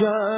جگ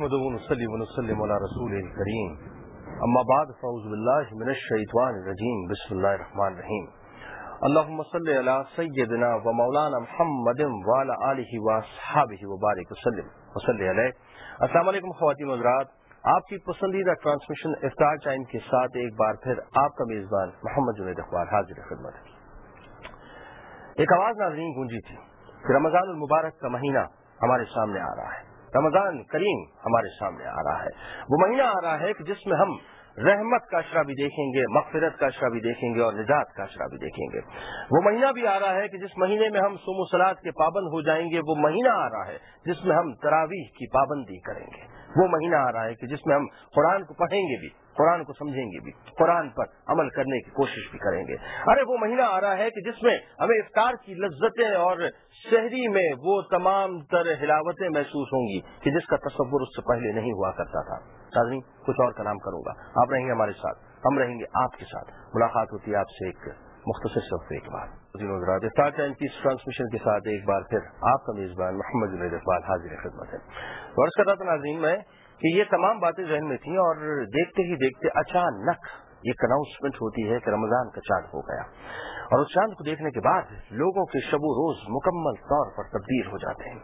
نحمد ونسلم ونسلم علی رسول کریم اما بعد، فاعوذ باللہ من الشیطان الرجیم بسم اللہ الرحمن الرحیم اللہم صلی علی سیدنا و مولانا محمد وعلی آلہ و اصحابہ وبارک وسلم. وصلی علیہ السلام علیکم، خواتین حضرات. آپ کی پسندیدہ ٹرانسمیشن افطار ٹائم کے ساتھ ایک بار پھر آپ کا میزبان محمد جنید اخبار حاضر خدمت ہے ایک آواز ناظرین گونجی تھی کہ رمضان المبارک کا مہینہ ہمارے سامنے آ رہا ہے۔ رمضان کریم ہمارے سامنے آ رہا ہے۔ وہ مہینہ آ رہا ہے کہ جس میں ہم رحمت کا اشرا بھی دیکھیں گے، مغفرت کا اشرا بھی دیکھیں گے اور نجات کا اشرا بھی دیکھیں گے۔ وہ مہینہ بھی آ رہا ہے کہ جس مہینے میں ہم سوم و سلاد کے پابند ہو جائیں گے، وہ مہینہ آ رہا ہے جس میں ہم تراویح کی پابندی کریں گے۔ وہ مہینہ آ رہا ہے کہ جس میں ہم قرآن کو پڑھیں گے بھی۔ قرآن کو سمجھیں گے بھی، قرآن پر عمل کرنے کی کوشش بھی کریں گے۔ ارے، وہ مہینہ آ رہا ہے کہ جس میں ہمیں افطار کی لذتیں اور شہری میں وہ تمام تر ہلاوتیں محسوس ہوں گی کہ جس کا تصور اس سے پہلے نہیں ہوا کرتا تھا۔ ناظرین کچھ اور کلام کروں گا۔ آپ رہیں گے ہمارے ساتھ۔ ہم رہیں گے آپ کے ساتھ۔ ملاقات ہوتی ہے آپ سے ایک مختصر صفحے کے بعد۔ افطار ٹائم کی اس ٹرانسمیشن کے ساتھ ایک بار پھر آپ کا میزبان محمد جنید اقبال حاضر خدمت ہے۔ غرض کر رہا تھا ناظرین، میں کہ یہ تمام باتیں ذہن میں تھیں اور دیکھتے ہی دیکھتے اچانک ایک اناؤنسمنٹ ہوتی ہے کہ رمضان کا چاند ہو گیا۔ اور اس چاند کو دیکھنے کے بعد لوگوں کے شب و روز مکمل طور پر تبدیل ہو جاتے ہیں۔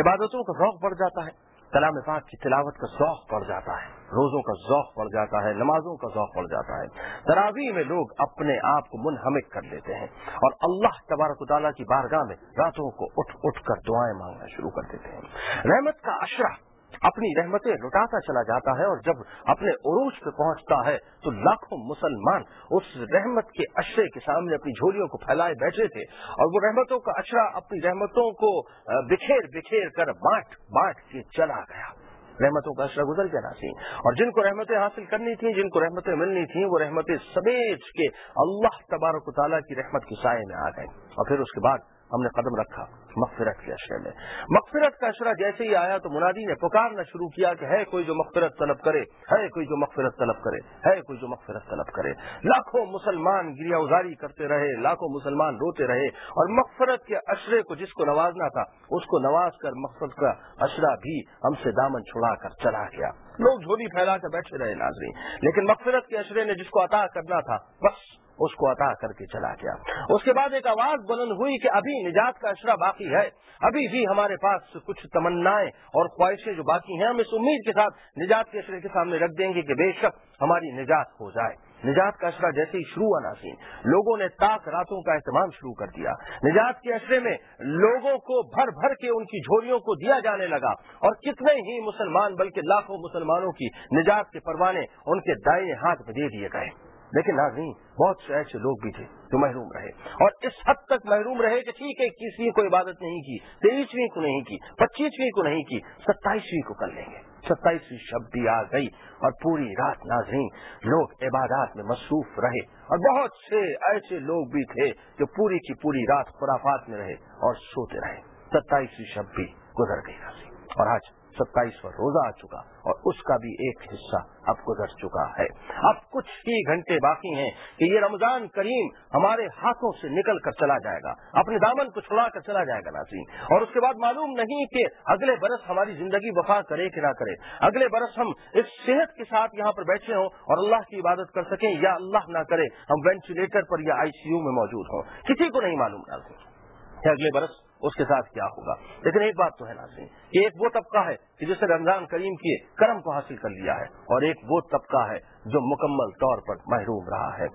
عبادتوں کا ذوق بڑھ جاتا ہے، کلام پاک کی تلاوت کا ذوق بڑھ جاتا ہے، روزوں کا ذوق بڑھ جاتا ہے، نمازوں کا ذوق بڑھ جاتا ہے۔ تراویح میں لوگ اپنے آپ کو منہمک کر لیتے ہیں اور اللہ تبارک و تعالیٰ کی بارگاہ میں راتوں کو اٹھ اٹھ کر دعائیں مانگنا شروع کر دیتے ہیں۔ رحمت کا اشرا اپنی رحمتیں لٹاتا چلا جاتا ہے اور جب اپنے عروج پہ پہنچتا ہے تو لاکھوں مسلمان اس رحمت کے اشرے کے سامنے اپنی جھولیوں کو پھیلائے بیٹھے تھے اور وہ رحمتوں کا اشرا اپنی رحمتوں کو بکھیر بکھیر کر بانٹ بانٹ کے چلا گیا۔ رحمتوں کا اشرا گزر گیا ناسین اور جن کو رحمتیں حاصل کرنی تھیں، جن کو رحمتیں ملنی تھیں، وہ رحمتیں سمیج کے اللہ تبارک و تعالیٰ کی رحمت کے سائے میں آ گئے۔ اور پھر اس کے بعد ہم نے قدم رکھا مغفرت کے اشرے میں۔ مغفرت کا اشرہ جیسے ہی آیا تو منادی نے پکارنا شروع کیا کہ ہے کوئی جو مغفرت طلب کرے، ہے کوئی جو مغفرت طلب کرے، ہے کوئی جو مغفرت طلب کرے۔ لاکھوں مسلمان گریا ازاری کرتے رہے، لاکھوں مسلمان روتے رہے اور مغفرت کے اشرے کو جس کو نوازنا تھا، اس کو نواز کر مقصد کا اشرا بھی ہم سے دامن چھڑا کر چلا گیا۔ لوگ جھولی پھیلا کر بیٹھے رہے ناظرین، لیکن مغفرت کے اشرے نے جس کو عطا کرنا تھا، بس اس کو عطا کر کے چلا گیا۔ اس کے بعد ایک آواز بلند ہوئی کہ ابھی نجات کا اشرا باقی ہے۔ ابھی بھی ہمارے پاس کچھ تمنائیں اور خواہشیں جو باقی ہیں، ہم اس امید کے ساتھ نجات کے اشرے کے سامنے رکھ دیں گے کہ بے شک ہماری نجات ہو جائے۔ نجات کا اشرا جیسے ہی شروع ہوا ناسین لوگوں نے تاک راتوں کا اہتمام شروع کر دیا۔ نجات کے اشرے میں لوگوں کو بھر بھر کے ان کی جھولیوں کو دیا جانے لگا۔ اور کتنے ہی مسلمان، بلکہ لاکھوں مسلمانوں کی نجات کے پروانے ان کے دائیں ہاتھ میں دے دیے گئے۔ لیکن ناظرین، بہت سے ایسے لوگ بھی تھے جو محروم رہے۔ اور اس حد تک محروم رہے کہ ٹھیک ہے کسی کو عبادت نہیں کی، تیئیسویں کو نہیں کی، پچیسویں کو نہیں کی، ستائیسویں کو کر لیں گے۔ ستائیسویں شب بھی آ گئی اور پوری رات ناظرین، لوگ عبادات میں مصروف رہے۔ اور بہت سے ایسے لوگ بھی تھے جو پوری کی پوری رات خرافات میں رہے اور سوتے رہے۔ ستائیسویں شب بھی گزر گئی ناظرین۔ اور آج ستائیسواں روزہ آ چکا اور اس کا بھی ایک حصہ اب گزر چکا ہے۔ اب کچھ ہی گھنٹے باقی ہیں کہ یہ رمضان کریم ہمارے ہاتھوں سے نکل کر چلا جائے گا، اپنے دامن کو چھڑا کر چلا جائے گا، ناظرین۔ اور اس کے بعد معلوم نہیں کہ اگلے برس ہماری زندگی وفا کرے کہ نہ کرے۔ اگلے برس ہم اس صحت کے ساتھ یہاں پر بیٹھے ہوں اور اللہ کی عبادت کر سکیں یا اللہ نہ کرے، ہم وینٹیلیٹر پر یا آئی سی یو میں موجود ہوں۔ کسی کو نہیں معلوم، ناظرین۔ کہ اگلے برس اس کے ساتھ کیا ہوگا؟ لیکن ایک بات تو ہے ناظرین، کہ ایک وہ طبقہ ہے کہ جس نے رمضان کریم کے کرم کو حاصل کر لیا ہے، اور ایک وہ طبقہ ہے جو مکمل طور پر محروم رہا ہے۔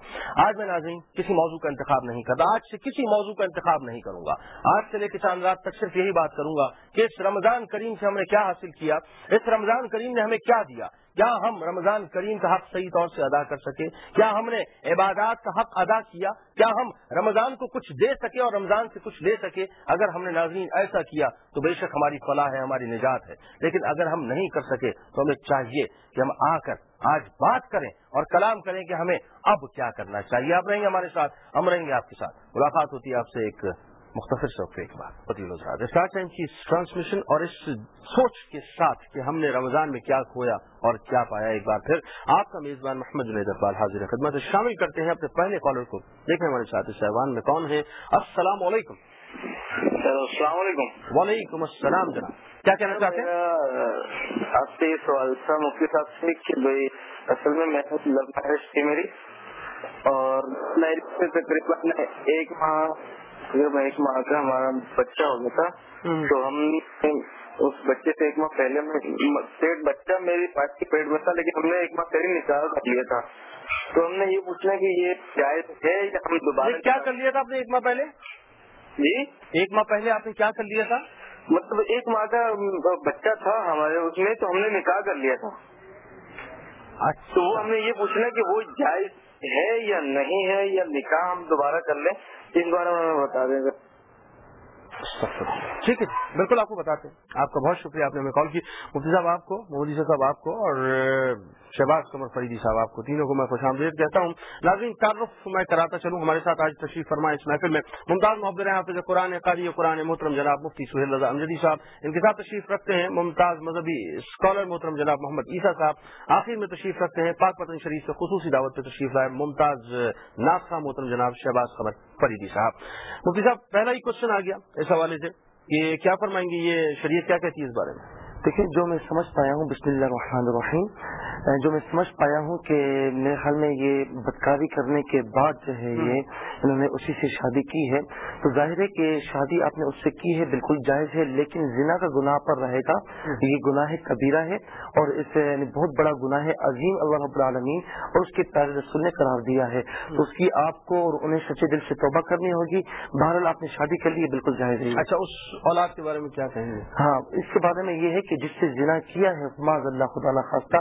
آج میں ناظرین کسی موضوع کا انتخاب نہیں کرتا، آج سے کسی موضوع کا انتخاب نہیں کروں گا۔ آج سے لے کے چاند رات تک صرف یہی بات کروں گا کہ اس رمضان کریم سے ہم نے کیا حاصل کیا، اس رمضان کریم نے ہمیں کیا دیا؟ کیا ہم رمضان کریم کا حق صحیح طور سے ادا کر سکے؟ کیا ہم نے عبادات کا حق ادا کیا؟ کیا ہم رمضان کو کچھ دے سکے اور رمضان سے کچھ لے سکے؟ اگر ہم نے ناظرین ایسا کیا تو بے شک ہماری فلاح ہے، ہماری نجات ہے۔ لیکن اگر ہم نہیں کر سکے تو ہمیں چاہیے کہ ہم آ کر آج بات کریں اور کلام کریں کہ ہمیں اب کیا کرنا چاہیے۔ آپ رہیں گے ہمارے ساتھ، ہم رہیں گے آپ کے ساتھ۔ ملاقات ہوتی ہے آپ سے ایک مختصر شوق ایک بات ٹائم کی ٹرانسمیشن اور اس سوچ کے ساتھ کہ ہم نے رمضان میں کیا کھویا اور کیا پایا ایک بار پھر، آپ کا میزبان محمد جنید اقبال حاضر خدمت شامل کرتے ہیں اپنے پہلے کالر کو۔ دیکھیں ہمارے ساتھ صاحبان میں کون ہے السلام علیکم۔ السلام علیکم۔ وعلیکم السلام جناب۔ کیا کہنا چاہتے ہیں؟ آپ سے یہ سوال تھا مفتی صاحب سے کہ بھائی اصل میں محنت لمبائش تھی میری۔ اور سے تقریباً ایک ماہ ایک ماہ کا ہمارا بچہ ہو گیا تھا تو ہم اس بچے سے ایک ماہ پہلے پیٹ بچہ میری پاس کے پیٹ میں تھا لیکن ہم نے ایک ماہ پہلے نکال کر لیا تھا۔ تو ہم نے یہ پوچھنا کہ یہ جائز ہے یا ہم دوبارہ کیا کر لیا تھا آپ نے ایک ماہ پہلے؟ جی؟ ایک ماہ پہلے آپ نے کیا کر لیا تھا؟ مطلب ایک ماہ کا بچہ تھا ہمارے اس میں تو ہم نے نکاح کر لیا تھا۔ تو وہ ہم نے یہ پوچھنا کہ وہ جائز ہے یا نہیں ہے یا نکاح ہم دوبارہ کر لیں؟ اس بارے میں بتا دیں۔ گے ٹھیک ہے جی، بالکل آپ کو بتاتے ہیں۔ آپ کا بہت شکریہ، آپ نے ہمیں کال کی۔ مفتی صاحب، آپ کو، مودی صاحب آپ کو اور شہباز قمر فریدی صاحب، آپ کو تینوں کو میں خوش آمدید کہتا ہوں۔ ناظرین تعارف، میں کراتا چلوں۔ ہمارے ساتھ آج تشریف فرمائے اس محفل میں ممتاز محبت حافظ قرآن قاری قرآن محترم جناب مفتی سہیل رضا امجدی صاحب۔ ان کے ساتھ تشریف رکھتے ہیں ممتاز مذہبی اسکالر محترم جناب محمد عیسیٰ صاحب۔ آخر میں تشریف رکھتے ہیں پاک پتن شریف سے خصوصی دعوت پہ تشریف لائے ممتاز ناسخہ محترم جناب شہباز قمر۔ فریدی صاحب۔ مفتی صاحب، پہلا ہی کوشچن آ گیا اس حوالے سے کہ کیا فرمائیں گے، یہ شریعت کیا کہتی ہے اس بارے میں؟ دیکھیں جو میں سمجھ پایا ہوں بسم اللہ الرحمن الرحیم جو میں سمجھ پایا ہوں کہ میرے خیال میں یہ بدکاری کرنے کے بعد جو ہے یہ انہوں نے اسی سے شادی کی ہے۔ تو ظاہر ہے کہ شادی آپ نے اس سے کی ہے بالکل جائز ہے لیکن زنا کا گناہ پر رہے گا۔ یہ گناہ کبیرہ ہے اور اس یعنی بہت بڑا گناہ ہے عظیم اللہ رب العالمین اور اس کے پیار رسول نے قرار دیا ہے۔ تو اس کی آپ کو اور انہیں سچے دل سے توبہ کرنی ہوگی۔ بہرحال آپ نے شادی کر لی ہے بالکل جائز ہے۔ اچھا اس اولاد کے بارے میں کیا کہیں گے؟ ہاں اس کے بارے میں یہ ہے کہ جس سے زنا کیا ہے معذ اللہ خدا نخواستہ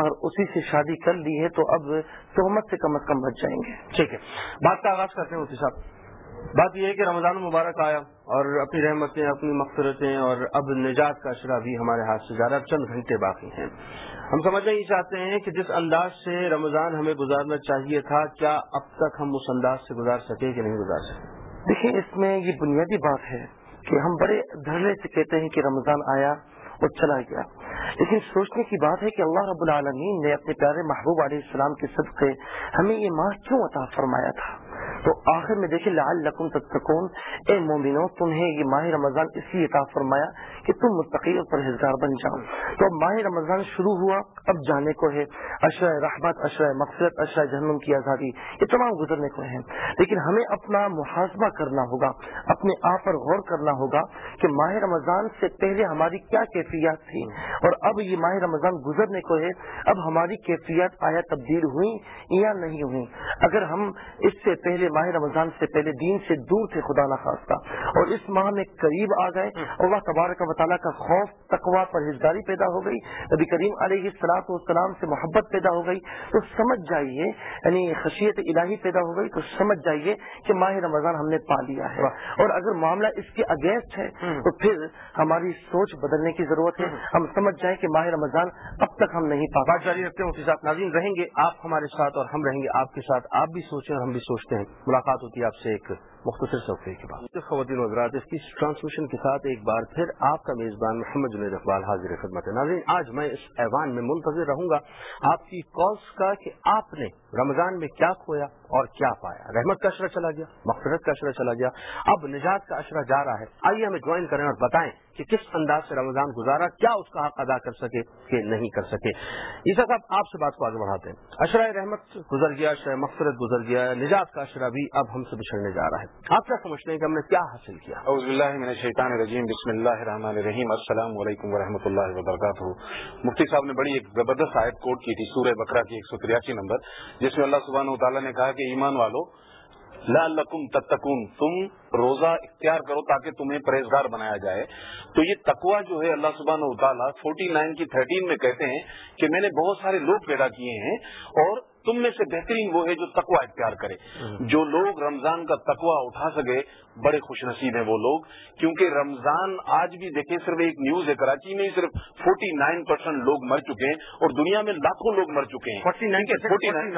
اور اسی سے شادی کر لی ہے تو اب تہمت سے کم از کم بچ جائیں گے۔ ٹھیک ہے۔ بات کا آغاز کرتے ہیں صاحب۔ بات یہ ہے کہ رمضان مبارک آیا اور اپنی رحمتیں اپنی مغفرتیں اور اب نجات کا اشرا بھی ہمارے ہاتھ سے زیادہ چند گھنٹے باقی ہیں۔ ہم سمجھنا یہ چاہتے ہیں کہ جس انداز سے رمضان ہمیں گزارنا چاہیے تھا کیا اب تک ہم اس انداز سے گزار سکے کہ نہیں گزار سکے؟ دیکھیں اس میں یہ بنیادی بات ہے کہ ہم بڑے دھڑے سے کہتے ہیں کہ رمضان آیا۔ اور چلا گیا۔ لیکن سوچنے کی بات ہے کہ اللہ رب العالمین نے اپنے پیارے محبوب علیہ السلام کے صدقے ہمیں یہ ماہ کیوں عطا فرمایا تھا؟ تو آخر میں دیکھیں لال لکم تتکون اے مومنو تمہیں یہ ماہ رمضان اس لیے عطا فرمایا کہ تم متقی اور پرہیزگار بن جاؤ۔ تو اب ماہ رمضان شروع ہوا، اب جانے کو ہے۔ اشرۂ رحمت اشرۂ مقصد اشرۂ جہنم کی آزادی، یہ تمام گزرنے کو ہیں۔ لیکن ہمیں اپنا محاسبہ کرنا ہوگا، اپنے آپ پر غور کرنا ہوگا کہ ماہ رمضان سے پہلے ہماری کیا کیفیات تھی۔ اور اب یہ ماہ رمضان گزرنے کو ہے، اب ہماری کیفیات آیا تبدیل ہوئی یا نہیں ہوئی اگر ہم اس سے پہلے ماہ رمضان سے پہلے دین سے دور تھے خدا نخواستہ۔ اور اس ماہ میں قریب آ گئے۔ اللہ تبارک و تعالیٰ کا خوف تقوا پرہیزگاری پیدا ہو گئی۔ نبی کریم علیہ السلاط والسلام سے محبت پیدا ہو گئی۔ تو سمجھ جائیے یعنی خشیت الہی پیدا ہو گئی۔ تو سمجھ جائیے کہ ماہ رمضان ہم نے پا لیا ہے۔ اور اگر معاملہ اس کے اگینسٹ ہے، تو پھر ہماری سوچ بدلنے کی ضرورت ہے۔ ہم سمجھ جائیں کہ ماہ رمضان اب تک ہم نہیں پا بات جاری رکھتے ہیں ساتھ ناظرین، رہیں گے آپ ہمارے ساتھ اور ہم رہیں گے آپ کے ساتھ۔ آپ بھی سوچیں اور ہم بھی سوچتے ہیں۔ ملاقات ہوتی ہے آپ سے ایک مختصر صفحے کے بعد۔ خواتین وغیرہ اس کی ٹرانسمیشن کے ساتھ ایک بار پھر آپ کا میزبان محمد جنید اقبال حاضر خدمت۔ ہے ناظرین، آج میں اس ایوان میں منتظر رہوں گا آپ کی کالس کا کہ آپ نے رمضان میں کیا کھویا اور کیا پایا۔ رحمت کا اشرا چلا گیا مقصرت کا اشرا چلا گیا۔ اب نجات کا اشرا جا رہا ہے۔ آئیے ہمیں جوائن کریں اور بتائیں کہ کس انداز سے رمضان گزارا، کیا اس کا حق ادا کر سکے کہ نہیں کر سکے۔ عیسا صاحب آپ سے بات کو آگے بڑھاتے ہیں۔ اشرۂ رحمت گزر گیا، اشرۂ مقصرت گزر گیا، نجات کا اشرا بھی اب ہم سے بچھڑنے جا رہا ہے۔ آپ کیا سمجھتے ہیں کہ ہم نے کیا حاصل کیا؟ اعوذ باللہ من الشیطان الرجیم، بسم اللہ الرحمن الرحیم۔ السلام علیکم ورحمۃ اللہ وبرکاتہ۔ مفتی صاحب نے بڑی ایک زبردست آیت کوٹ کی تھی، سورہ بکرا کی ایک سو تریاسی نمبر، جس میں اللہ سبحانہ و تعالیٰ نے کہا کہ ایمان والو لعلکم تتقون، تم روزہ اختیار کرو تاکہ تمہیں پرہیزگار بنایا جائے۔ تو یہ تقوا جو ہے اللہ سبحانہ و تعالیٰ فورٹی نائن کی تھرٹین میں کہتے ہیں کہ میں نے بہت سارے لوگ پیدا کیے ہیں اور تم میں سے بہترین وہ ہے جو تقوا اختیار کرے۔ جو لوگ رمضان کا تقوا اٹھا سکے بڑے خوش نصیب ہیں وہ لوگ۔ کیونکہ رمضان آج بھی دیکھیں صرف ایک نیوز ہے کراچی میں صرف فورٹی نائن پرسینٹ لوگ مر چکے ہیں اور دنیا میں لاکھوں لوگ مر چکے ہیں۔ فورٹی نائن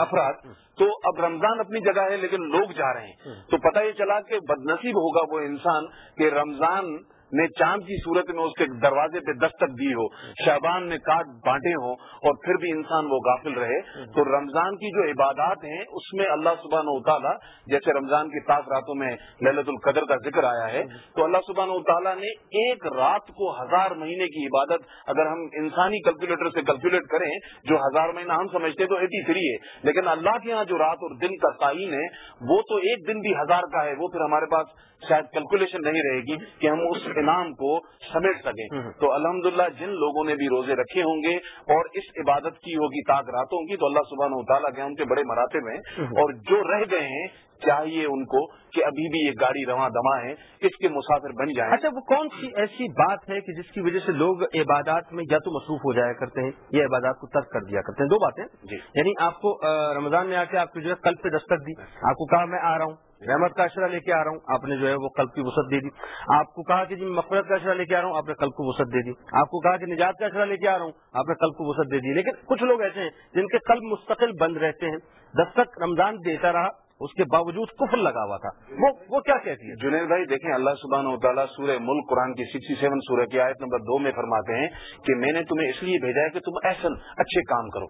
افراد۔ تو اب رمضان اپنی جگہ ہے لیکن لوگ جا رہے ہیں۔ تو پتہ یہ چلا کہ بد نصیب ہوگا وہ انسان کہ رمضان نے چاند کی صورت میں اس کے دروازے پہ دستک دی ہو شہبان نے کاٹ بانٹے ہوں اور پھر بھی انسان وہ غافل رہے۔ تو رمضان کی جو عبادات ہیں، اس میں اللہ سبحانہ و تعالیٰ، جیسے رمضان کی پاک راتوں میں للت القدر کا ذکر آیا ہے، تو اللہ سبحانہ و تعالیٰ نے ایک رات کو ہزار مہینے کی عبادت، اگر ہم انسانی کیلکولیٹر سے کیلکولیٹ کریں، جو ہزار مہینہ ہم سمجھتے تو ایٹی تھری ہے۔ لیکن اللہ کے یہاں جو رات اور دن کا تعین ہے، وہ تو ایک دن بھی ہزار کا ہے، وہ پھر ہمارے پاس شاید کیلکولیشن نہیں رہے گی کہ ہم اس انعام کو سمیٹ سکیں۔ تو الحمدللہ جن لوگوں نے بھی روزے رکھے ہوں گے اور اس عبادت کی ہوگی تاک راتوں کی تو اللہ سبحانہ و تعالیٰ کے ان کے بڑے مراتب ہیں۔ اور جو رہ گئے ہیں چاہیے ان کو کہ ابھی بھی یہ گاڑی رواں دما ہے اس کے مسافر بن جائیں۔ اچھا وہ کون سی ایسی بات ہے کہ جس کی وجہ سے لوگ عبادات میں یا تو مصروف ہو جایا کرتے ہیں یا عبادات کو ترک کر دیا کرتے ہیں؟ دو باتیں۔ جی۔ یعنی آپ کو رمضان میں آ کے آپ کو جو ہے کل پہ دستک دی۔ آپ کو کہا میں آ رہا ہوں؟ رحمت کا اشرا لے کے آ رہا ہوں۔ آپ نے جو ہے وہ قلب کی وسعت دے دی۔ آپ کو کہا کہ جی مفرت کا اشرا لے کے آ رہا ہوں، آپ نے قلب کو وسعت دے دی۔ آپ کو کہا کہ نجات کا اشرا لے کے آ رہا ہوں، آپ نے قلب کو وسعت دے دی۔ لیکن کچھ لوگ ایسے ہیں جن کے قلب مستقل بند رہتے ہیں۔ دستک رمضان دیتا رہا۔ اس کے باوجود کفر لگا ہوا تھا۔ وہ وہ کیا کہتی ہے؟ جنید بھائی دیکھیں اللہ سبحانہ و تعالیٰ سورہ ملک قرآن کی سکسٹی سیون سورہ کی آیت نمبر دو میں فرماتے ہیں کہ میں نے تمہیں اس لیے بھیجا ہے کہ تم ایسن اچھے کام کرو۔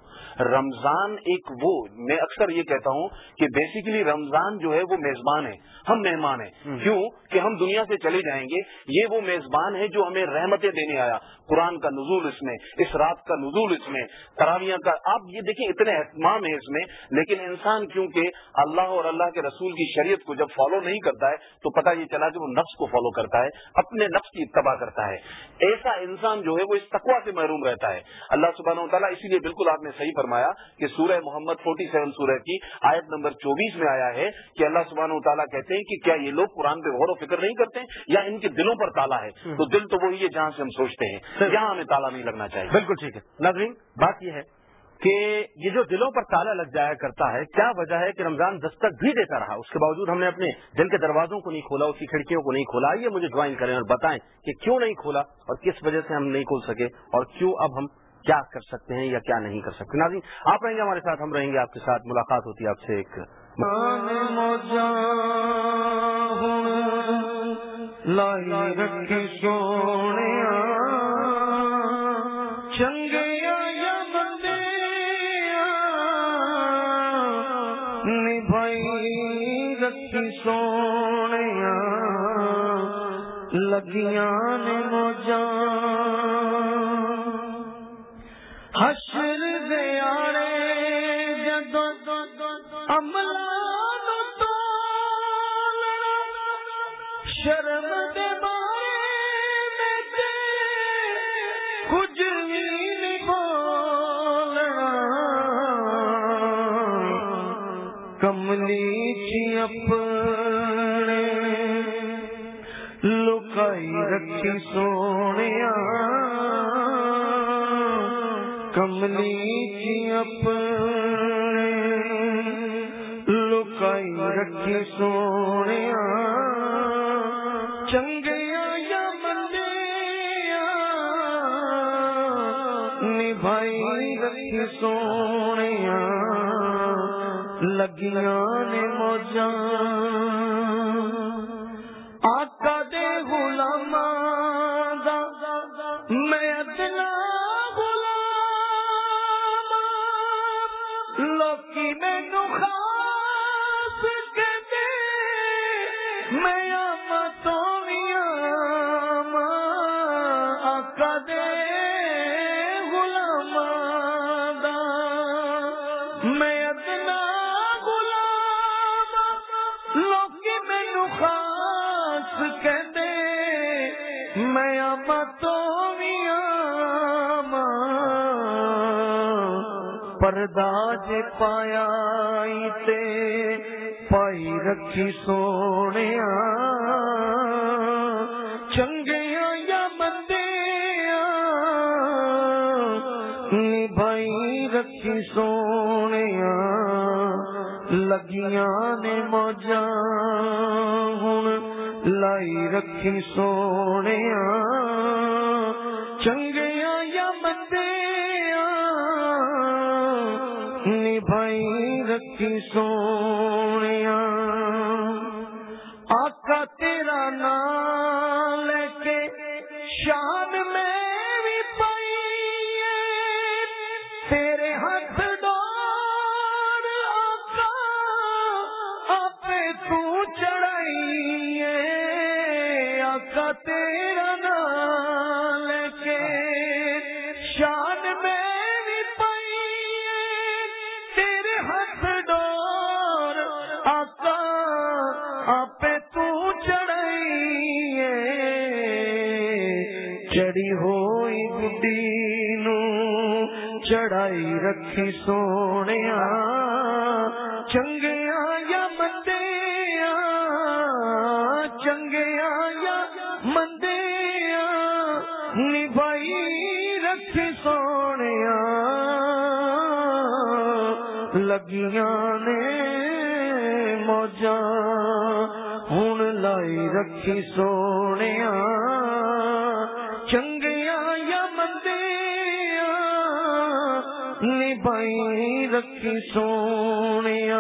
رمضان ایک وہ میں اکثر یہ کہتا ہوں کہ بیسیکلی رمضان جو ہے وہ میزبان ہے۔ ہم مہمان ہیں۔ کیوں؟ کہ ہم دنیا سے چلے جائیں گے۔ یہ وہ میزبان ہے جو ہمیں رحمتیں دینے آیا۔ قرآن کا نزول اس میں اس رات کا نزول اس میں۔ تراویہ کا آپ یہ دیکھیں اتنے اہتمام ہے اس میں۔ لیکن انسان کیونکہ اللہ اور اللہ کے رسول کی شریعت کو جب فالو نہیں کرتا ہے تو پتہ یہ چلا کہ وہ نفس کو فالو کرتا ہے اپنے نفس کی اتباع کرتا ہے۔ ایسا انسان جو ہے وہ اس تقوا سے محروم رہتا ہے۔ اللہ سبحانہ و تعالیٰ اسی لیے بالکل آپ نے صحیح فرمایا کہ سورہ محمد فورٹی سیون سورہ کی آیت نمبر چوبیس میں آیا ہے کہ اللہ سبحانہ و تعالیٰ کہتے ہیں کہ کیا یہ لوگ قرآن پہ غور و فکر نہیں کرتے یا ان کے دلوں پر تالا ہے؟ تو دل تو وہی ہے جہاں سے ہم سوچتے ہیں یہاں ہمیں تالا نہیں لگنا چاہیے۔ بالکل ٹھیک ہے۔ نظرین بات یہ ہے کہ یہ جو دلوں پر تالا لگ جایا کرتا ہے، کیا وجہ ہے کہ رمضان دستک بھی دیتا رہا؟ اس کے باوجود ہم نے اپنے دل کے دروازوں کو نہیں کھولا اس کی کھڑکیوں کو نہیں کھولا۔ آئیے مجھے جوائن کریں اور بتائیں کہ کیوں نہیں کھولا اور کس وجہ سے ہم نہیں کھول سکے اور کیوں اب ہم کیا کر سکتے ہیں یا کیا نہیں کر سکتے؟ ناظرین، آپ رہیں گے ہمارے ساتھ، ہم رہیں گے آپ کے ساتھ۔ ملاقات ہوتی ہے آپ سے ایک لائی سونے لگیاں نے موجاں لکائی رکھی سونے کملی چی اپنے لکائی رکھی سونے چنگیا یا مندیا نبھائی رکھی سونے لگیاں نے موجاں میں ادنا غلام لوگ مینو خاص کہتے، میں آما تو پردا جے پایا تے پائی رکھی سونے سونے لگیاں نے موجا ہوں لائی رکھی سونے چنگیا یا مندیا نبھائی رکھی سونے نے موجاں ہوں لائی رکھی سونے چنگیا یا مندیا نبھائی رکھی سونے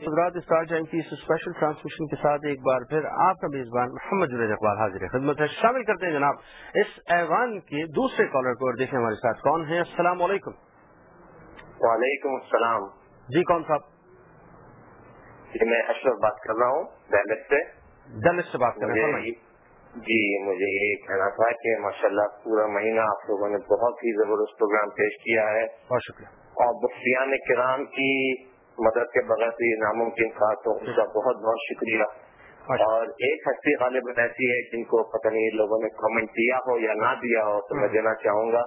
حضرات اسٹار ٹائم کی اس اسپیشل ٹرانسمیشن کے ساتھ ایک بار پھر آپ کا میزبان محمد جنید اقبال حاضر خدمت ہے۔ شامل کرتے ہیں جناب اس ایوان کے دوسرے کالر کو اور دیکھیں ہمارے ساتھ کون ہیں۔ السلام علیکم۔ وعلیکم السلام۔ جی کون صاحب؟ جی میں اشرف بات کر رہا ہوں دہلت سے۔ دلت سے بات کر رہے ہیں جی مجھے یہ کہنا تھا کہ ماشاءاللہ پورا مہینہ آپ لوگوں نے بہت ہی زبردست پروگرام پیش کیا ہے۔ بہت شکریہ۔ اور بفتیان کرام کی مدد کے بغیر تو یہ ناممکن تھا تو اس کا بہت بہت شکریہ۔ اور ایک ہستی غالب ایسی ہے جن کو پتہ نہیں لوگوں نے کامنٹ دیا ہو یا نہ دیا ہو تو میں دینا چاہوں گا۔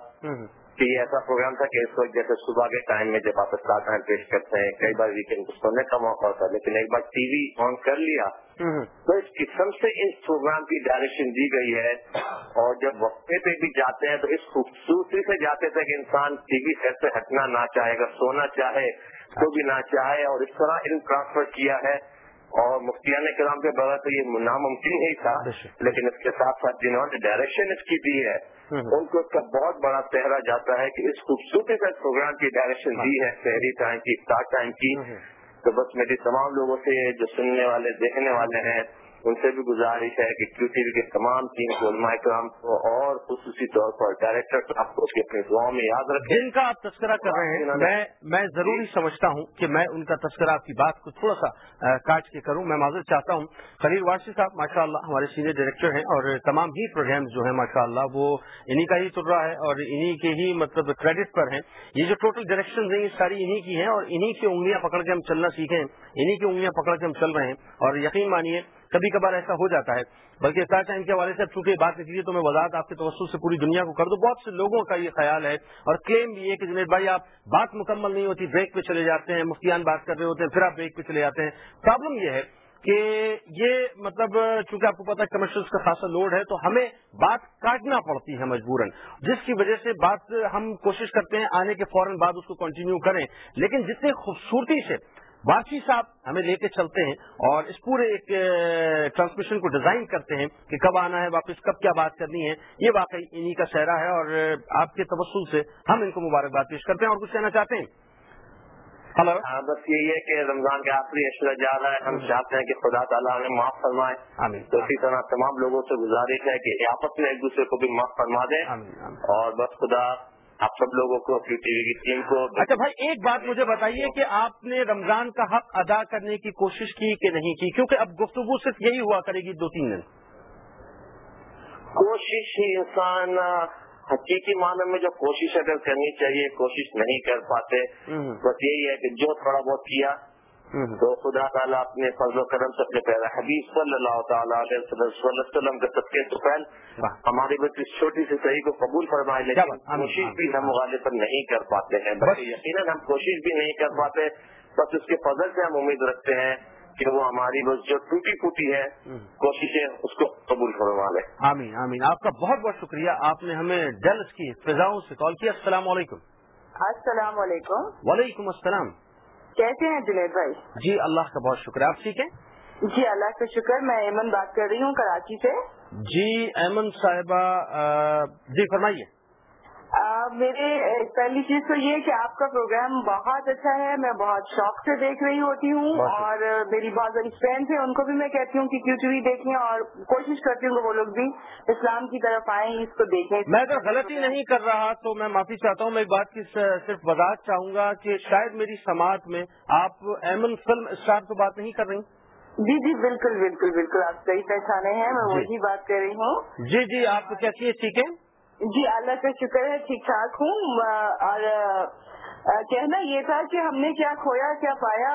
کہ یہ ایسا پروگرام تھا کہ اس وقت جیسے صبح کے ٹائم میں جب آپ اسٹار ٹائم پیش کرتے ہیں کئی بار ویکینڈ کو سونے کا موقع ہوتا ہے لیکن ایک بار ٹی وی آن کر لیا تو اس قسم سے اس پروگرام کی ڈائریکشن دی گئی ہے۔ اور جب وقفے پہ بھی جاتے ہیں تو اس خوبصورتی سے جاتے تھے کہ انسان ٹی وی سیٹ سے ہٹنا نہ چاہے گا سونا چاہے تو بھی نہ چاہے اور اس طرح علم ٹرانسفر کیا ہے۔ اور مفتیان کرام کے بغیر تو یہ ناممکن ہی تھا لیکن اس کے ساتھ ساتھ جنہوں نے ڈائریکشن اس کی دی ہے ان کو اس کا بہت بڑا چہرہ جاتا ہے کہ اس خوبصورتی سے پروگرام کی ڈائریکشن دی ہے شہری ٹائم کی اسٹار ٹائم کی۔ تو بس میری تمام لوگوں سے جو سننے والے دیکھنے والے ہیں ان سے بھی گزارش ہے کہ کیو ٹی وی کے تمام ٹیم کو علماء کرام کو اور خصوصی طور پر ڈائریکٹر صاحب کو اپنے دعاؤں میں یاد رکھیں۔ جن کا آپ تذکرہ کر رہے ہیں میں میں ضروری سمجھتا ہوں کہ میں ان کا تذکرہ آپ کی بات کو تھوڑا سا کاٹ کے کروں۔ میں معذرت چاہتا ہوں خلیل وارسی صاحب ماشاء اللہ ہمارے سینئر ڈائریکٹر ہیں اور تمام ہی پروگرامز جو ہیں ماشاء اللہ وہ انہی کا ہی چل رہا ہے اور انہی کے ہی مطلب کریڈٹ پر ہیں۔ یہ جو ٹوٹل ڈائریکشن ہیں یہ ساری انہی کی ہیں اور انہی کی انگلیاں پکڑ کے ہم چلنا سیکھیں انہی کی انگلیاں پکڑ کے ہم چل رہے ہیں۔ اور یقین مانیے کبھی کبھار ایسا ہو جاتا ہے۔ بلکہ اسٹار ٹائم کے حوالے سے چونکہ یہ بات نکلی ہے تو میں وضاحت آپ کے توسط سے پوری دنیا کو کر دوں۔ بہت سے لوگوں کا یہ خیال ہے اور کلیم بھی ہے کہ جنید بھائی، آپ بات مکمل نہیں ہوتی بریک پہ چلے جاتے ہیں، مفتیان بات کر رہے ہوتے ہیں، پھر آپ بریک پہ چلے جاتے ہیں۔ پرابلم یہ ہے کہ یہ مطلب چونکہ آپ کو پتا ہے کمرشلس کا خاصا لوڈ ہے، تو ہمیں بات کاٹنا پڑتی ہے مجبوراً۔ جس کی وجہ سے بات ہم کوشش کرتے ہیں آنے کے فوراً بعد اس کو کنٹینیو کریں۔ لیکن جتنے خوبصورتی سے باقی صاحب ہمیں لے کے چلتے ہیں اور اس پورے ایک ٹرانسمیشن کو ڈیزائن کرتے ہیں کہ کب آنا ہے واپس کب کیا بات کرنی ہے یہ واقعی انہی کا شہرہ ہے اور آپ کے تبسل سے ہم ان کو مبارکباد پیش کرتے ہیں اور کچھ کہنا چاہتے ہیں۔ ہلو ہاں بس یہی ہے کہ رمضان کے آخری اشرا جا رہا ہے۔ ہم چاہتے ہیں کہ خدا تعالیٰ ہمیں معاف فرمائے۔ تو اسی طرح تمام لوگوں سے گزارش ہے کہ آپس میں ایک دوسرے کو بھی معاف فرما دیں۔ اور بس خدا آپ سب لوگوں کو کیو ٹی وی کی ٹیم کو۔ اچھا بھائی ایک بات مجھے بتائیے کہ آپ نے رمضان کا حق ادا کرنے کی کوشش کی کہ نہیں کی؟ کیونکہ اب گفتگو صرف یہی ہوا کرے گی دو تین دن۔ کوشش ہی انسان حقیقی معنی میں جو کوشش اگر کرنی چاہیے کوشش نہیں کر پاتے۔ بس یہی ہے کہ جو تھوڑا بہت کیا۔ تو خدا تعالیٰ اپنے فضل و کرم سے اپنے پیارے حبیب صلی اللہ تعالیٰ علیہ وسلم صلی اللہ علیہ وسلم کے سے پہل واہ۔ ہماری بس اس چھوٹی سی صحیح کو قبول فرمائے لیکن کوشش بھی ہم۔ غالباً نہیں کر پاتے ہیں۔ بلکہ یقیناً ہم کوشش بھی نہیں کر پاتے بس اس کے فضل سے ہم امید رکھتے ہیں کہ وہ ہماری بس جو ٹوٹی پھوٹی ہے کوششیں اس کو قبول فرما لیں آمین آمین۔ آپ کا بہت بہت شکریہ۔ آپ نے ہمیں ڈیلس کی فضاؤں سے کال کیا السلام علیکم۔ السلام علیکم۔ وعلیکم السلام۔ کیسے ہیں جنید بھائی؟ جی اللہ کا بہت شکریہ آپ ٹھیک ہیں؟ جی اللہ کا شکر۔ میں ایمن بات کر رہی ہوں کراچی سے۔ جی ایمن صاحبہ جی فرمائیے۔ میرے پہلی چیز تو یہ کہ آپ کا پروگرام بہت اچھا ہے میں بہت شوق سے دیکھ رہی ہوتی ہوں بہت اور میری بہت بڑی فرینڈس ہیں ان کو بھی میں کہتی ہوں کہ کیو ٹی وی دیکھیں اور کوشش کرتی ہوں کہ وہ لوگ بھی اسلام کی طرف آئیں اس کو دیکھیں۔ میں اگر غلطی نہیں کر رہا تو میں معافی چاہتا ہوں میں بات کی صرف وضاحت چاہوں گا کہ شاید میری سماعت میں آپ ایمن فلم اسٹار تو بات نہیں کر رہی۔ جی جی بالکل بالکل بالکل آپ صحیح پہچانے ہیں میں جی۔ وہی بات کر رہی ہوں۔ جی جی آپ کیسی ہے ٹھیک ہے جی اللہ کا شکر ہے ٹھیک ٹھاک ہوں اور کہنا یہ تھا کہ ہم نے کیا کھویا کیا پایا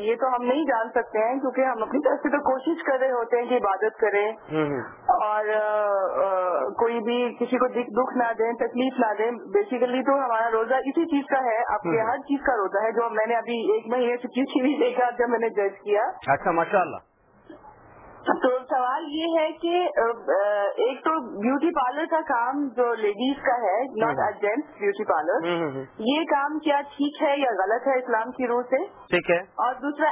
یہ تو ہم نہیں جان سکتے ہیں کیونکہ ہم اپنی طرف سے تو کوشش کر رہے ہوتے ہیں کہ عبادت کریں۔ اور کوئی بھی کسی کو دکھ دکھ نہ دیں تکلیف نہ دیں بیسیکلی تو ہمارا روزہ اسی چیز کا ہے آپ کے ہر چیز کا روزہ ہے جو میں نے ابھی ایک مہینے سے کسی بھی دیکھا جب میں نے جج کیا۔ اچھا ماشاء اللہ تو سوال یہ ہے کہ ایک تو بیوٹی پارلر کا کام جو لیڈیز کا ہے ناٹ جینٹس بیوٹی پارلر یہ کام کیا ٹھیک ہے یا غلط ہے اسلام کی روح سے؟ ٹھیک ہے۔ اور دوسرا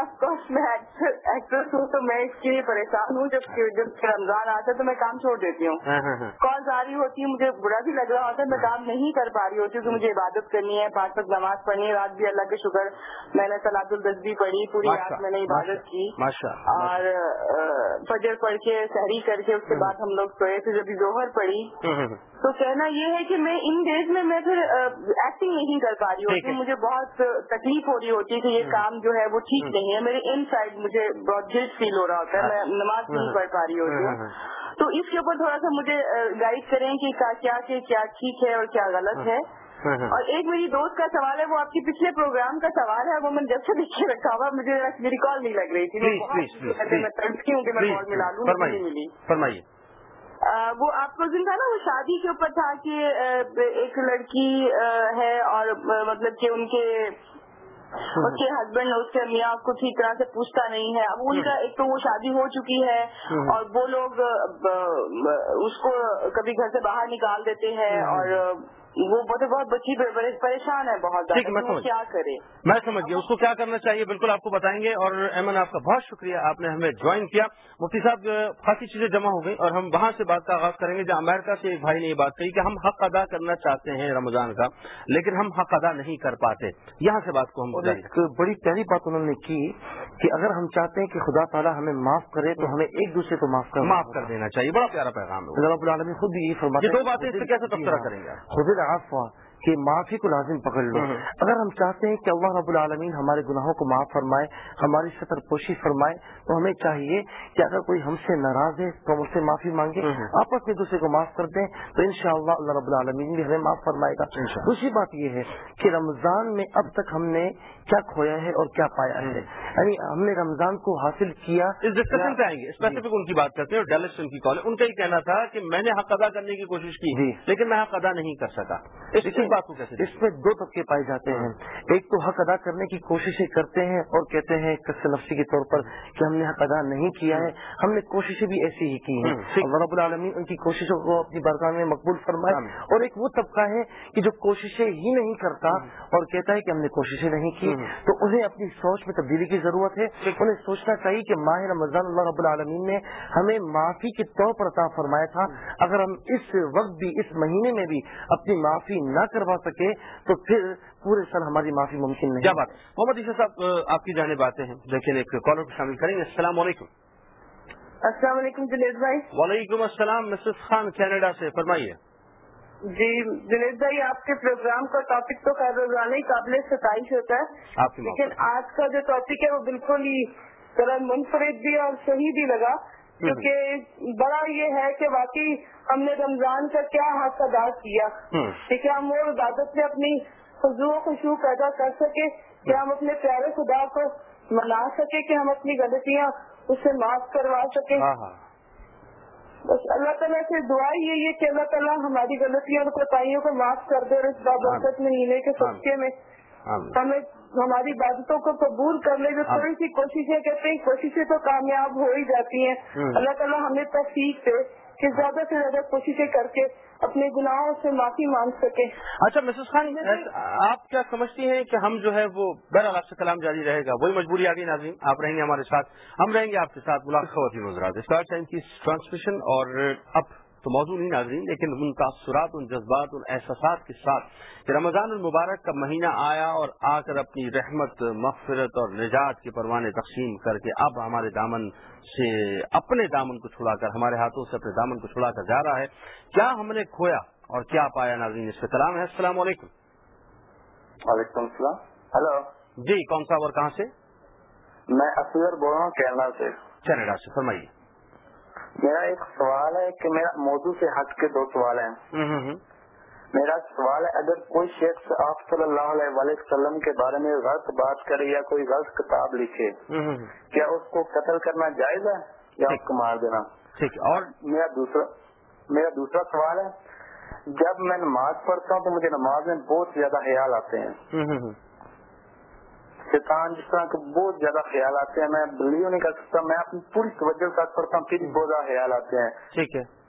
آف کورس میں ایکٹریس ہوں تو میں اس کے لیے پریشان ہوں جب جب رمضان آتا ہے تو میں کام چھوڑ دیتی ہوں۔ ہاں ہاں ہاں۔ کالز آ رہی ہوتی ہے مجھے برا بھی لگ رہا ہوتا ہے میں کام نہیں کر پا رہی ہوتی ہوں کہ مجھے عبادت کرنی ہے پانچ وقت نماز پڑھنی ہے رات بھی اللہ کے شکر میں نے سلاد الدس بھی پڑھی پوری رات میں نے عبادت کی۔ اور فجر پڑھ کے سحری کر کے اس کے بعد ہم لوگ سوئے تھے جب ظہر پڑی تو کہنا یہ ہے کہ میں ان ڈیز میں میں پھر ایکٹنگ نہیں کر پا رہی۔ ہوتی مجھے بہت تکلیف ہو رہی ہوتی ہے کہ یہ کام جو ہے وہ ٹھیک نہیں ہے میرے ان سائڈ مجھے بہت گلٹ فیل ہو رہا ہوتا ہے میں نماز نہیں پڑھ پا رہی ہوتی ہوں۔ تو اس کے اوپر تھوڑا سا مجھے گائڈ کریں کہ کیا کیا کہ کیا ٹھیک ہے اور کیا غلط ہے۔ اور ایک میری دوست کا سوال ہے وہ آپ کے پچھلے پروگرام کا سوال ہے وہ میں جب سے دیکھ کے رکھا ہوا مجھے میری کال نہیں لگ رہی تھی۔ میں ہوں کہ کال ملا لوں مجھے نہیں ملی۔ فرمائیے۔ وہ آپ کو دن تھا نا؟ وہ شادی کے اوپر تھا کہ ایک لڑکی ہے اور مطلب کہ ان کے اس کے ہسبینڈ اس کے میاں کو ٹھیک طرح سے پوچھتا نہیں ہے۔ اب ان کا ایک تو وہ شادی ہو چکی ہے اور وہ لوگ اس کو کبھی گھر سے باہر نکال دیتے ہیں اور وہ بہت بہت بچی پریشان ہے بہت زیادہ کیا کرے؟ میں سمجھ گیا اس کو کیا کرنا چاہیے؟ بالکل آپ کو بتائیں گے اور ایمن آپ کا بہت شکریہ آپ نے ہمیں جوائن کیا۔ مفتی صاحب خاصی چیزیں جمع ہو گئی اور ہم وہاں سے بات کا آغاز کریں گے جہاں امریکہ سے ایک بھائی نے یہ بات کہی کہ ہم حق ادا کرنا چاہتے ہیں رمضان کا لیکن ہم حق ادا نہیں کر پاتے۔ یہاں سے بات کو ہم ایک بڑی پہلی بات انہوں نے کی کہ اگر ہم چاہتے ہیں کہ خدا تعالیٰ ہمیں معاف کرے تو ہمیں ایک دوسرے کو معاف کر معاف کر دینا چاہیے بڑا پیارا پیغام ہے خود بھی یہ دو باتیں اس سے کیسے تبصرہ کریں گے العفو کہ معافی کو لازم پکڑ لو۔ اگر ہم چاہتے ہیں کہ اللہ رب العالمین ہمارے گناہوں کو معاف فرمائے ہماری سطر پوشی فرمائے تو ہمیں چاہیے کہ اگر کوئی ہم سے ناراض ہے تو ہم اس سے معافی مانگے آپس میں دوسرے کو معاف کر دیں تو انشاءاللہ اللہ رب العالمین بھی ہمیں معاف فرمائے گا۔ دوسری بات یہ ہے کہ رمضان میں اب تک ہم نے کیا کھویا ہے اور کیا پایا ہے؟ یعنی ہم نے رمضان کو حاصل کیا اس ڈسکشن پہ آئیں گے اسپیسیفک ان کی بات کرتے ہیں اور ڈیلکس ان کی کال ان کا یہ کہنا تھا کہ میں نے حق ادا کرنے کی کوشش کی جی۔ لیکن میں حق ادا نہیں کر سکا۔ اس اس بات کو کیسے اس میں دو طبقے پائے جاتے ہیں۔ ایک تو حق ادا کرنے کی کوششیں کرتے ہیں اور کہتے ہیں کس نفسی کے طور پر کہ ہم نے حق ادا نہیں کیا ہے ہم نے کوششیں بھی ایسی ہی کی ہیں۔ اللہ رب العالمین ان کی کوششوں کو اپنی برکان میں مقبول فرمائے۔ اور ایک وہ طبقہ ہے کہ جو کوششیں ہی نہیں کرتا اور کہتا ہے کہ ہم نے کوششیں نہیں کی تو انہیں اپنی سوچ میں تبدیلی کی ضرورت ہے۔ انہیں سوچنا چاہیے کہ ماہ رمضان اللہ رب العالمین نے ہمیں معافی کے طور پر عطا فرمایا تھا۔ اگر ہم اس وقت بھی اس مہینے میں بھی اپنی معافی نہ کروا سکے تو پھر پورے سال ہماری معافی ممکن نہیں کیا بات محمد عیسیٰ صاحب آپ کی جانے باتیں ہیں۔ لیکن ایک کالر کو شامل کریں گے۔ السلام علیکم۔ السلام علیکم جنید بھائی۔ وعلیکم السلام مسز خان کینیڈا سے۔ فرمائیے۔ جی جنید بھائی آپ کے پروگرام کا ٹاپک تو خیر روزانہ ہی قابل ستائش ہوتا ہے۔ لیکن آج کا جو ٹاپک ہے وہ بالکل ہی ذرا منفرد بھی اور صحیح بھی لگا۔ کیونکہ بڑا یہ ہے کہ واقعی ہم نے رمضان کا کیا حق ادا کیا۔ ٹھیک ہے ہم وہ عبادت میں اپنی و خوشبو پیدا کر سکے کہ ہم اپنے پیارے خدا کو منا سکے کہ ہم اپنی غلطیاں اسے معاف کروا سکیں ہاں ہاں۔ بس اللہ تعالیٰ سے دعا یہ ہے کہ اللہ تعالیٰ ہماری غلطیوں اور کوتاہیوں کو معاف کر دے اور اس بابرکت مہینے کے صدقے میں ہمیں ہماری باتوں کو قبول کر لے جو تھوڑی سی کوششیں کرتے ہیں کوششیں تو کامیاب ہو ہی جاتی ہیں۔ اللہ تعالیٰ ہمیں توفیق دے۔ کہ زیادہ سے زیادہ کوششیں کر کے اپنے گناہوں سے معافی مانگ سکیں۔ اچھا مسز خان آپ کیا سمجھتی ہیں کہ ہم جو ہے وہ بہرحال آپ سے کلام جاری رہے گا؟ وہی مجبوری آ گئی ناظرین آپ رہیں گے ہمارے ساتھ ہم رہیں گے آپ کے ساتھ ملاقات خواتین حضرات اسٹار ٹائم کی ٹرانسمیشن اور اب تو موضوع نہیں ناظرین لیکن ان تاثرات ان جذبات ان احساسات کے ساتھ کہ رمضان المبارک کا مہینہ آیا اور آ کر اپنی رحمت مغفرت اور نجات کے پروانے تقسیم کر کے اب ہمارے دامن سے اپنے دامن کو چھڑا کر ہمارے ہاتھوں سے اپنے دامن کو چھڑا کر جا رہا ہے۔ کیا ہم نے کھویا اور کیا پایا ناظرین اس پہ کلام ہے؟ السلام علیکم۔ وعلیکم السلام۔ ہلو۔ جی کون صاحب اور کہاں سے؟ میں اصغر بول رہا ہوں کیرلا سے۔ کینیڈا سے فرمائیے۔ میرا ایک سوال ہے کہ میرا موضوع سے ہٹ کے دو سوال ہیں۔ میرا سوال ہے اگر کوئی شخص آپ صلی اللہ علیہ وآلہ وسلم کے بارے میں غلط بات کرے یا کوئی غلط کتاب لکھے کیا اس کو قتل کرنا جائز ہے یا اس کو مار دینا؟ ٹھیک اور؟ میرا دوسرا میرا دوسرا سوال ہے جب میں نماز پڑھتا ہوں تو مجھے نماز میں بہت زیادہ خیال آتے ہیں۔ شیطان، جس طرح کے بہت زیادہ خیال آتے ہیں، میں بلیو نہیں کر سکتا، میں اپنی پوری توجہ کے ساتھ پڑھتا ہوں، پھر بھی بہت زیادہ خیال آتے ہیں۔ ٹھیک ہے۔